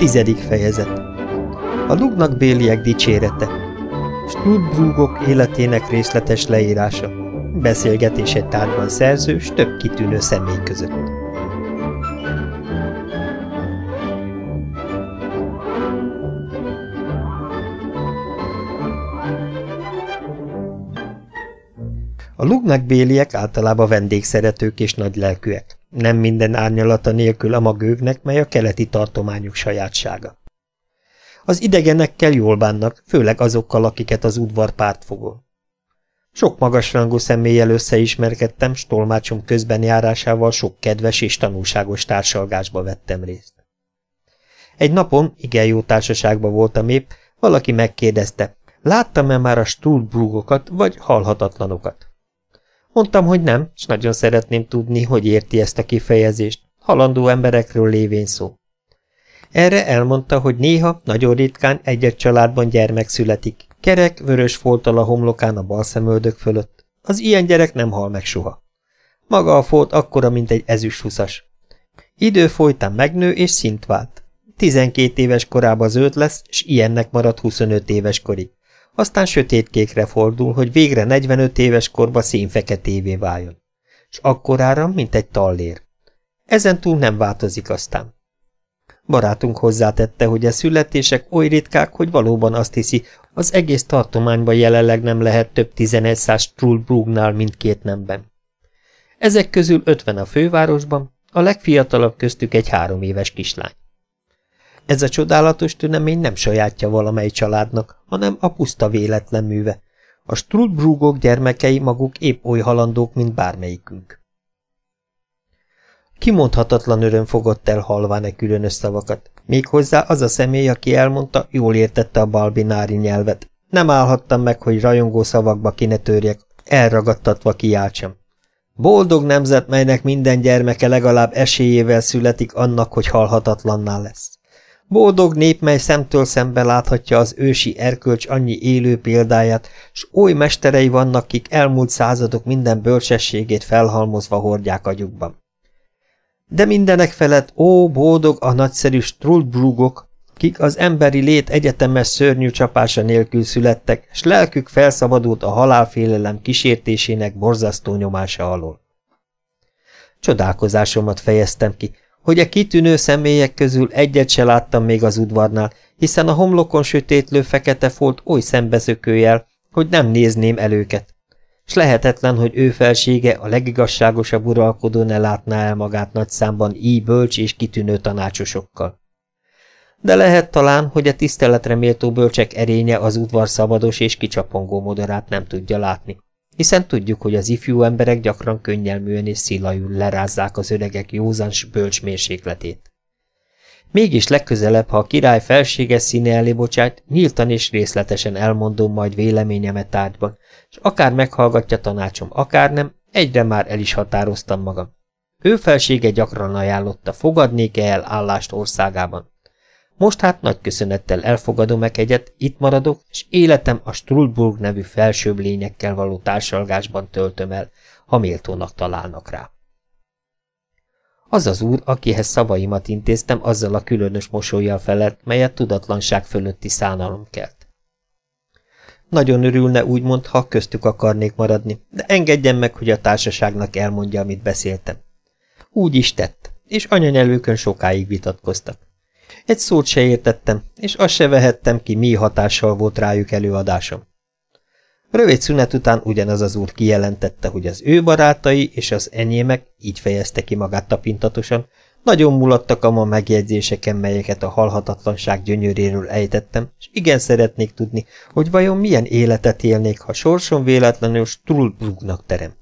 Tizedik fejezet. A lugnak béliek dicsérete. Stulbrúgok életének részletes leírása. Beszélgetés egy tárgyban szerző, s több kitűnő személy között. A lugnak béliek általában vendégszeretők és nagylelkűek. Nem minden árnyalata nélkül a magőgnek, mely a keleti tartományuk sajátsága. Az idegenekkel jól bánnak, főleg azokkal, akiket az udvar pártfogol. Sok magasrangú személlyel összeismerkedtem, s tolmácsom járásával sok kedves és tanulságos társalgásba vettem részt. Egy napon, igen jó társaságban voltam épp, valaki megkérdezte, láttam-e már a Stulbrúgokat, vagy halhatatlanokat? Mondtam, hogy nem, és nagyon szeretném tudni, hogy érti ezt a kifejezést. Halandó emberekről lévén szó. Erre elmondta, hogy néha, nagyon ritkán egy-egy családban gyermek születik. Kerek, vörös foltal a homlokán a bal szemöldök fölött. Az ilyen gyerek nem hal meg soha. Maga a folt akkora, mint egy ezüsthuszas. Idő folytán megnő és szint vált. Tizenkét éves korában zöld lesz, és ilyennek marad 25 éves korig aztán sötétkékre fordul, hogy végre 45 éves korba színfeketévé váljon. És akkorára, mint egy tallér. Ezen túl nem változik aztán. Barátunk hozzátette, hogy a születések oly ritkák, hogy valóban azt hiszi, az egész tartományban jelenleg nem lehet több 11 száz Strulbrugnál mindkét nemben. Ezek közül 50 a fővárosban, a legfiatalabb köztük egy három éves kislány. Ez a csodálatos tünemény nem sajátja valamely családnak, hanem a puszta véletlen műve. A Strudbrugok gyermekei maguk épp oly halandók, mint bármelyikünk. Kimondhatatlan öröm fogott el halván e különös szavakat. Méghozzá az a személy, aki elmondta, jól értette a balbinári nyelvet. Nem állhattam meg, hogy rajongó szavakba kine törjek, elragadtatva kiáltsam. Boldog nemzet, melynek minden gyermeke legalább esélyével születik annak, hogy halhatatlanná lesz. Boldog nép, mely szemtől szembe láthatja az ősi erkölcs annyi élő példáját, s oly mesterei vannak, kik elmúlt századok minden bölcsességét felhalmozva hordják agyukban. De mindenek felett, ó, boldog a nagyszerű Strulbrugok, kik az emberi lét egyetemes szörnyű csapása nélkül születtek, s lelkük felszabadult a halálfélelem kísértésének borzasztó nyomása alól. Csodálkozásomat fejeztem ki, hogy a kitűnő személyek közül egyet se láttam még az udvarnál, hiszen a homlokon sötétlő fekete folt oly szembeszökőjel, hogy nem nézném el őket. S lehetetlen, hogy ő felsége a legigazságosabb uralkodó ne látná el magát nagy számban így bölcs és kitűnő tanácsosokkal. De lehet talán, hogy a tiszteletre méltó bölcsek erénye az udvar szabados és kicsapongó moderát nem tudja látni hiszen tudjuk, hogy az ifjú emberek gyakran könnyelműen és szilajul lerázzák az öregek józans bölcs mérsékletét. Mégis legközelebb, ha a király felséges színe elé bocsát, nyíltan és részletesen elmondom majd véleményemet tárgyban, és akár meghallgatja tanácsom, akár nem, egyre már el is határoztam magam. Ő felsége gyakran ajánlotta, fogadnék-e el állást országában. Most hát nagy köszönettel elfogadom e itt maradok, és életem a Strulburg nevű felsőbb lényekkel való társalgásban töltöm el, ha méltónak találnak rá. Az az úr, akihez szavaimat intéztem, azzal a különös mosolyjal felelt, melyet tudatlanság fölötti szánalom kelt. Nagyon örülne úgymond, ha köztük akarnék maradni, de engedjen meg, hogy a társaságnak elmondja, amit beszéltem. Úgy is tett, és anyanyelőkön sokáig vitatkoztak. Egy szót se értettem, és azt se vehettem ki, mi hatással volt rájuk előadásom. Rövid szünet után ugyanaz az úr kijelentette, hogy az ő barátai és az enyémek, így fejezte ki magát tapintatosan, nagyon mulattak a ma megjegyzéseken, melyeket a halhatatlanság gyönyöréről ejtettem, és igen szeretnék tudni, hogy vajon milyen életet élnék, ha sorson véletlenül Strulbrugnak teremt.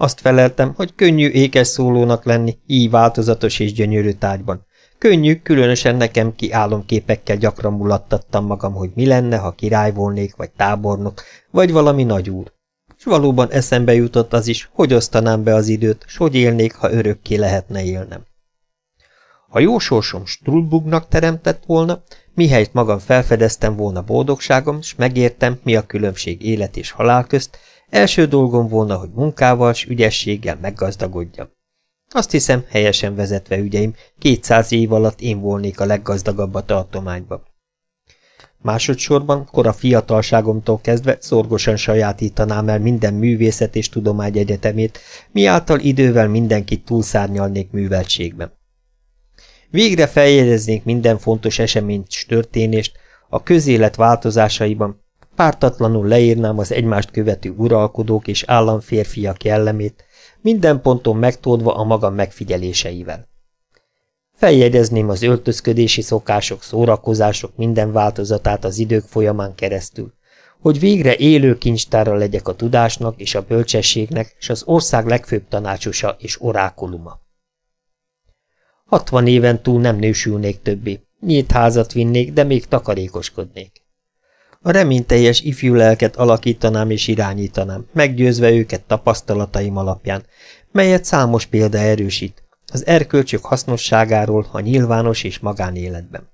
Azt feleltem, hogy könnyű ékes szólónak lenni, így változatos és gyönyörű tárgyban. Könnyű, különösen nekem ki álomképekkel gyakran mulattattam magam, hogy mi lenne, ha király volnék, vagy tábornok, vagy valami nagyúr. És valóban eszembe jutott az is, hogy osztanám be az időt, s hogy élnék, ha örökké lehetne élnem. Ha jó sorsom Strulbugnak teremtett volna, mihelyt magam felfedeztem volna boldogságom, s megértem, mi a különbség élet és halál közt, Első dolgom volna, hogy munkával s ügyességgel meggazdagodjam. Azt hiszem, helyesen vezetve ügyeim, 200 év alatt én volnék a leggazdagabb a tartományban. Másodszorban, kora fiatalságomtól kezdve szorgosan sajátítanám el minden művészet és tudomány egyetemét, miáltal idővel mindenkit túlszárnyalnék műveltségben. Végre feljegyeznék minden fontos eseményt és történést, a közélet változásaiban, pártatlanul leírnám az egymást követő uralkodók és államférfiak jellemét, minden ponton megtódva a magam megfigyeléseivel. Feljegyezném az öltözködési szokások, szórakozások minden változatát az idők folyamán keresztül, hogy végre élő kincstára legyek a tudásnak és a bölcsességnek, és az ország legfőbb tanácsosa és orákuluma. Hatvan éven túl nem nősülnék többé, nyílt házat vinnék, de még takarékoskodnék. A reményteljes ifjú lelket alakítanám és irányítanám, meggyőzve őket tapasztalataim alapján, melyet számos példa erősít, az erkölcsök hasznosságáról a nyilvános és magánéletben.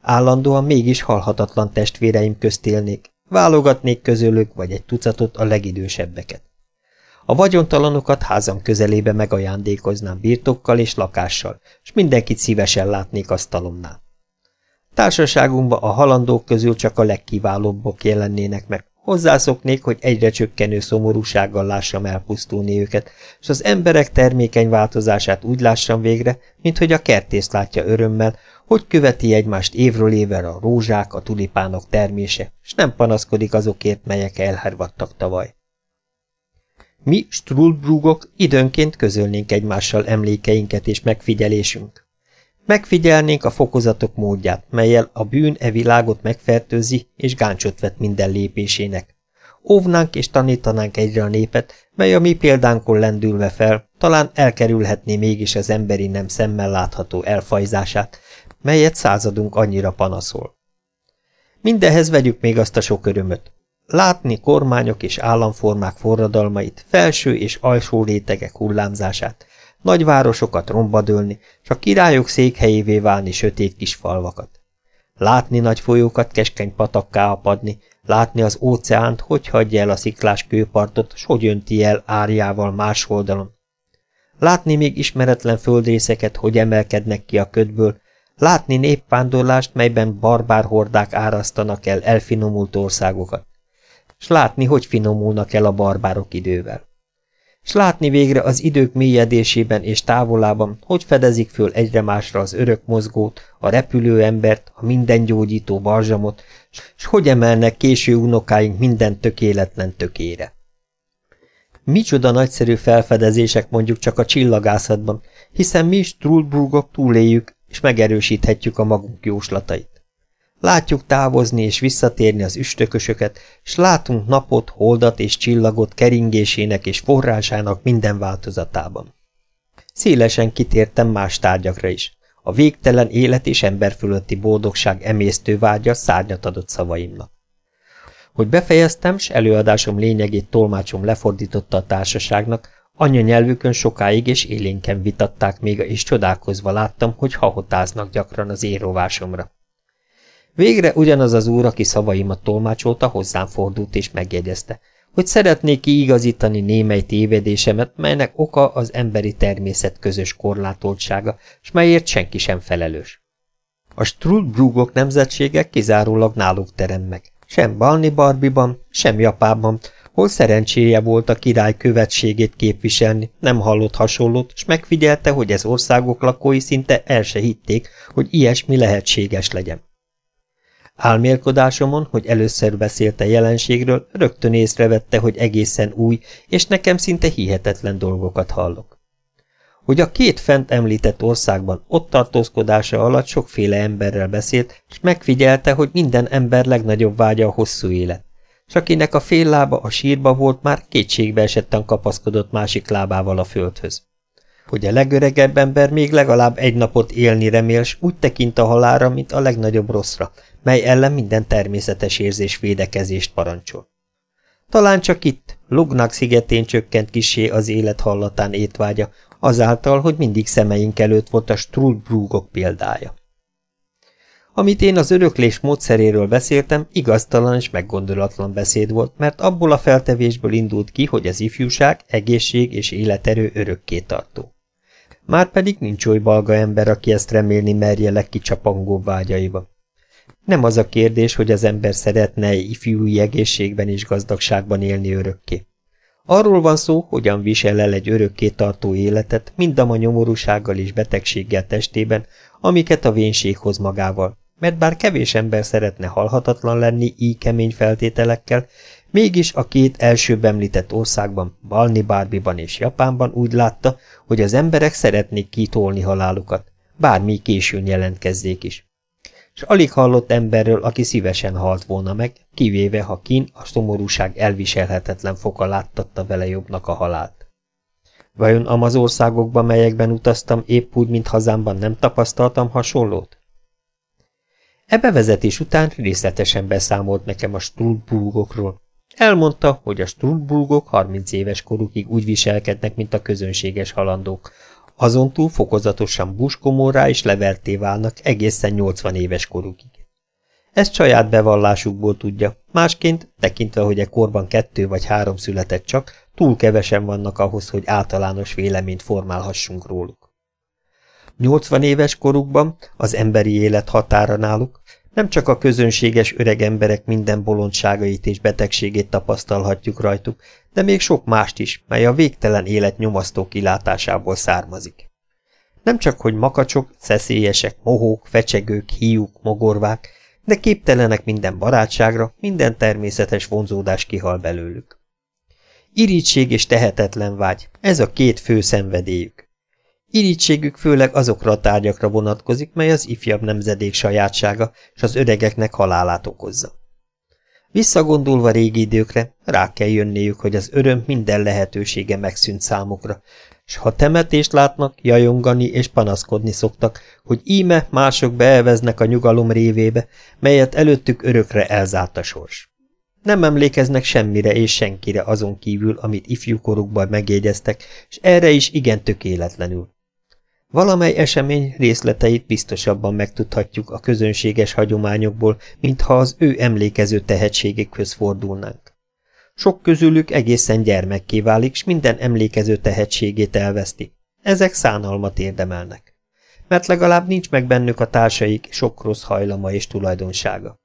Állandóan mégis halhatatlan testvéreim közt élnék, válogatnék közülük vagy egy tucatot a legidősebbeket. A vagyontalanokat házam közelébe megajándékoznám birtokkal és lakással, és mindenkit szívesen látnék asztalomnál. Társaságunkban a halandók közül csak a legkiválóbbak jelennének meg. Hozzászoknék, hogy egyre csökkenő szomorúsággal lássam elpusztulni őket, és az emberek termékeny változását úgy lássam végre, mint hogy a kertész látja örömmel, hogy követi egymást évről évre a rózsák, a tulipánok termése, és nem panaszkodik azokért, melyek elhervadtak tavaly. Mi, Strulbrugok, időnként közölnénk egymással emlékeinket és megfigyelésünk. Megfigyelnénk a fokozatok módját, melyel a bűn e világot megfertőzi és gáncsot vet minden lépésének. Óvnánk és tanítanánk egyre a népet, mely a mi példánkon lendülve fel, talán elkerülhetné mégis az emberi nem szemmel látható elfajzását, melyet századunk annyira panaszol. Mindenhez vegyük még azt a sok örömöt. Látni kormányok és államformák forradalmait, felső és alsó rétegek hullámzását, nagyvárosokat rombadölni, s a királyok székhelyévé válni sötét kis falvakat. Látni nagy folyókat keskeny patakká apadni, látni az óceánt, hogy hagyja el a sziklás kőpartot, s hogy önti el árjával más oldalon. Látni még ismeretlen földrészeket, hogy emelkednek ki a ködből, látni néppándorlást, melyben barbár hordák árasztanak el elfinomult országokat, s látni, hogy finomulnak el a barbárok idővel s látni végre az idők mélyedésében és távolában, hogy fedezik föl egyre másra az örök mozgót, a repülő embert, a mindengyógyító barzsamot, s hogy emelnek késő unokáink minden tökéletlen tökére. Micsoda nagyszerű felfedezések mondjuk csak a csillagászatban, hiszen mi is Trulbrugok túléljük, és megerősíthetjük a magunk jóslatait. Látjuk távozni és visszatérni az üstökösöket, s látunk napot, holdat és csillagot keringésének és forrásának minden változatában. Szélesen kitértem más tárgyakra is. A végtelen élet és ember fölötti boldogság emésztő vágya szárnyat adott szavaimnak. Hogy befejeztem, s előadásom lényegét tolmácsom lefordította a társaságnak, anyanyelvükön sokáig és élénken vitatták még, és csodálkozva láttam, hogy hahotáznak gyakran az érovásomra. Végre ugyanaz az úr, aki szavaimat tolmácsolta, hozzám fordult és megjegyezte, hogy szeretnék kiigazítani némely tévedésemet, melynek oka az emberi természet közös korlátoltsága, s melyért senki sem felelős. A Strulbrugok nemzetségek kizárólag náluk terem meg. Sem Balni Barbiban, sem Japában, hol szerencséje volt a király követségét képviselni, nem hallott hasonlót, s megfigyelte, hogy ez országok lakói szinte el se hitték, hogy ilyesmi lehetséges legyen. Álmélkodásomon, hogy először beszélte jelenségről, rögtön észrevette, hogy egészen új, és nekem szinte hihetetlen dolgokat hallok. Hogy a két fent említett országban ott tartózkodása alatt sokféle emberrel beszélt, és megfigyelte, hogy minden ember legnagyobb vágya a hosszú élet, s akinek a fél lába a sírba volt, már kétségbe esetten kapaszkodott másik lábával a földhöz. Hogy a legöregebb ember még legalább egy napot élni remél, s úgy tekint a halára, mint a legnagyobb rosszra, mely ellen minden természetes érzés védekezést parancsol. Talán csak itt, Lugnak szigetén csökkent kisé az élet hallatán étvágya, azáltal, hogy mindig szemeink előtt volt a Strulbrugok példája. Amit én az öröklés módszeréről beszéltem, igaztalan és meggondolatlan beszéd volt, mert abból a feltevésből indult ki, hogy az ifjúság, egészség és életerő örökké tartó. Márpedig nincs oly balga ember, aki ezt remélni merje legkicsapangó vágyaiba. Nem az a kérdés, hogy az ember szeretne ifjúi egészségben és gazdagságban élni örökké. Arról van szó, hogyan visel el egy örökké tartó életet, mindam a nyomorúsággal és betegséggel testében, amiket a vénség hoz magával, mert bár kevés ember szeretne halhatatlan lenni így kemény feltételekkel, mégis a két elsőbb említett országban, Balni Bárbiban és Japánban úgy látta, hogy az emberek szeretnék kitolni halálukat, bármi későn jelentkezzék is és alig hallott emberről, aki szívesen halt volna meg, kivéve, ha kín a szomorúság elviselhetetlen foka láttatta vele jobbnak a halált. Vajon amaz országokban, melyekben utaztam, épp úgy, mint hazámban nem tapasztaltam hasonlót? E bevezetés után részletesen beszámolt nekem a Strulburgokról. Elmondta, hogy a Strulburgok 30 éves korukig úgy viselkednek, mint a közönséges halandók, azon túl fokozatosan buskomorrá és leverté válnak egészen 80 éves korukig. Ezt saját bevallásukból tudja, másként, tekintve, hogy e korban kettő vagy három született csak, túl kevesen vannak ahhoz, hogy általános véleményt formálhassunk róluk. 80 éves korukban az emberi élet határa náluk, nem csak a közönséges öreg emberek minden bolondságait és betegségét tapasztalhatjuk rajtuk, de még sok mást is, mely a végtelen élet nyomasztó kilátásából származik. Nem csak, hogy makacsok, szeszélyesek, mohók, fecsegők, hiúk, mogorvák, de képtelenek minden barátságra, minden természetes vonzódás kihal belőlük. Irítség és tehetetlen vágy, ez a két fő szenvedélyük. Irítségük főleg azokra a tárgyakra vonatkozik, mely az ifjabb nemzedék sajátsága, és az öregeknek halálát okozza. Visszagondolva régi időkre, rá kell jönniük, hogy az öröm minden lehetősége megszűnt számukra, s ha temetést látnak, jajongani és panaszkodni szoktak, hogy íme mások beelveznek a nyugalom révébe, melyet előttük örökre elzárt a sors. Nem emlékeznek semmire és senkire azon kívül, amit ifjúkorukban megjegyeztek, és erre is igen tökéletlenül. Valamely esemény részleteit biztosabban megtudhatjuk a közönséges hagyományokból, mintha az ő emlékező tehetségekhöz fordulnánk. Sok közülük egészen gyermekké válik, s minden emlékező tehetségét elveszti. Ezek szánalmat érdemelnek. Mert legalább nincs meg bennük a társaik sok rossz hajlama és tulajdonsága.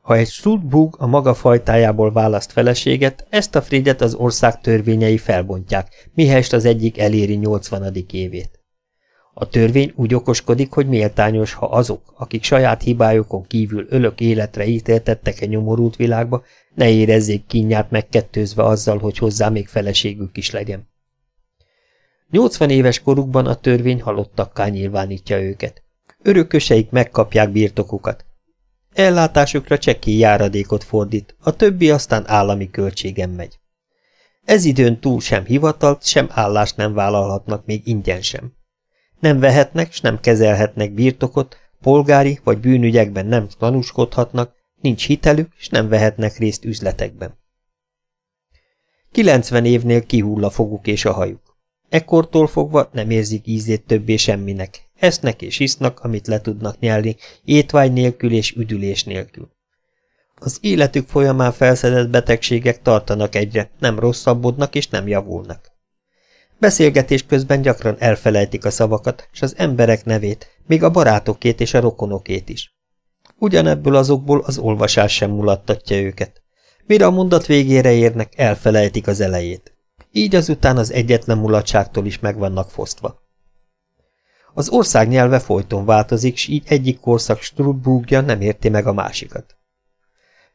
Ha egy Stutbug a maga fajtájából választ feleséget, ezt a Fridet az ország törvényei felbontják, mihelyest az egyik eléri 80. évét. A törvény úgy okoskodik, hogy méltányos, ha azok, akik saját hibájukon kívül ölök életre ítéltettek egy nyomorult világba, ne érezzék kínját megkettőzve azzal, hogy hozzá még feleségük is legyen. 80 éves korukban a törvény halottakká nyilvánítja őket. Örököseik megkapják birtokukat, Ellátásukra csekély járadékot fordít, a többi aztán állami költségen megy. Ez időn túl sem hivatalt, sem állást nem vállalhatnak, még ingyen sem. Nem vehetnek, s nem kezelhetnek birtokot, polgári vagy bűnügyekben nem tanúskodhatnak, nincs hitelük, és nem vehetnek részt üzletekben. 90 évnél kihull a foguk és a hajuk. Ekkortól fogva nem érzik ízét többé semminek, Esznek és isznak, amit le tudnak nyelni, étvágy nélkül és üdülés nélkül. Az életük folyamán felszedett betegségek tartanak egyre, nem rosszabbodnak és nem javulnak. Beszélgetés közben gyakran elfelejtik a szavakat, és az emberek nevét, még a barátokét és a rokonokét is. Ugyanebből azokból az olvasás sem mulattatja őket. Mire a mondat végére érnek, elfelejtik az elejét. Így azután az egyetlen mulatságtól is meg vannak fosztva. Az ország nyelve folyton változik, s így egyik korszak Strudbrugja nem érti meg a másikat.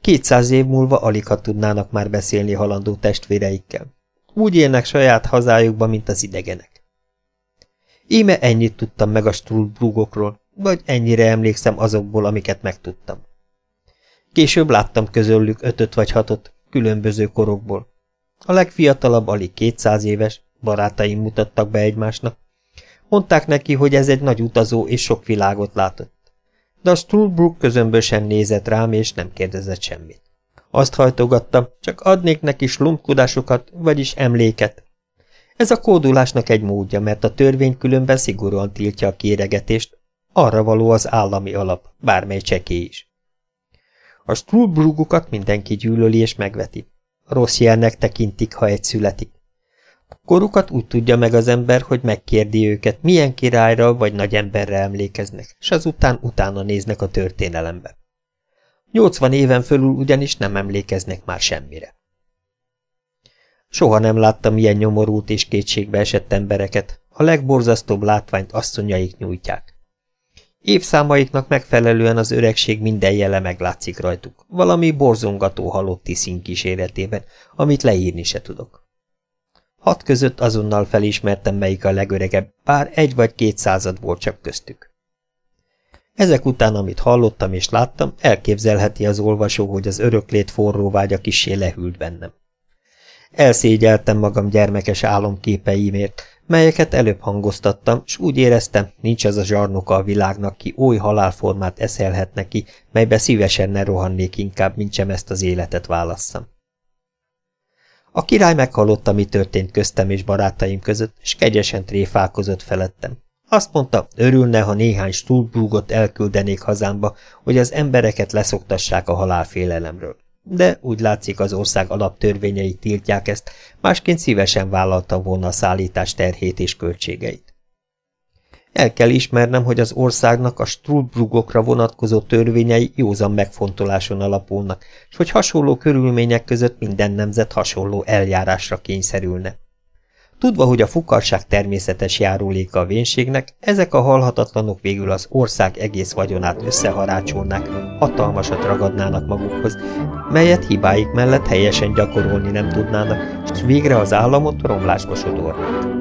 Kétszáz év múlva alig ha tudnának már beszélni halandó testvéreikkel. Úgy élnek saját hazájukban, mint az idegenek. Íme ennyit tudtam meg a Strudbrugokról, vagy ennyire emlékszem azokból, amiket megtudtam. Később láttam közöllük ötöt vagy hatot, különböző korokból. A legfiatalabb alig kétszáz éves, barátaim mutattak be egymásnak, Mondták neki, hogy ez egy nagy utazó és sok világot látott. De a Stulbrook közömbösen nézett rám, és nem kérdezett semmit. Azt hajtogatta, csak adnék neki slumpkudásokat, vagyis emléket. Ez a kódulásnak egy módja, mert a törvény különben szigorúan tiltja a kéregetést, arra való az állami alap, bármely cseké is. A Stulbrugokat mindenki gyűlöli és megveti. Rossz jelnek tekintik, ha egy születik. Korukat úgy tudja meg az ember, hogy megkérdi őket, milyen királyra vagy nagy emberre emlékeznek, és azután utána néznek a történelembe. Nyolcvan éven fölül ugyanis nem emlékeznek már semmire. Soha nem láttam ilyen nyomorult és kétségbe esett embereket, a legborzasztóbb látványt asszonyaik nyújtják. Évszámaiknak megfelelően az öregség minden jele meglátszik rajtuk, valami borzongató halotti szín kíséretében, amit leírni se tudok. Hat között azonnal felismertem, melyik a legöregebb, bár egy vagy két század volt csak köztük. Ezek után, amit hallottam és láttam, elképzelheti az olvasó, hogy az öröklét forró vágya kisé lehűlt bennem. Elszégyeltem magam gyermekes álomképeimért, melyeket előbb hangoztattam, s úgy éreztem, nincs az a zsarnoka a világnak, ki oly halálformát eszelhet neki, melybe szívesen ne rohannék inkább, mint sem ezt az életet válasszam. A király meghallotta, mi történt köztem és barátaim között, és kegyesen tréfálkozott felettem. Azt mondta, örülne, ha néhány Stulbrúgot elküldenék hazámba, hogy az embereket leszoktassák a halálfélelemről de úgy látszik az ország alaptörvényei tiltják ezt, másként szívesen vállalta volna a szállítás terhét és költségeit. El kell ismernem, hogy az országnak a Strulbrugokra vonatkozó törvényei józan megfontoláson alapulnak, és hogy hasonló körülmények között minden nemzet hasonló eljárásra kényszerülne. Tudva, hogy a fukarság természetes járuléka a vénségnek, ezek a halhatatlanok végül az ország egész vagyonát összeharácsolnák, hatalmasat ragadnának magukhoz, melyet hibáik mellett helyesen gyakorolni nem tudnának, és végre az államot romlásba sodornák.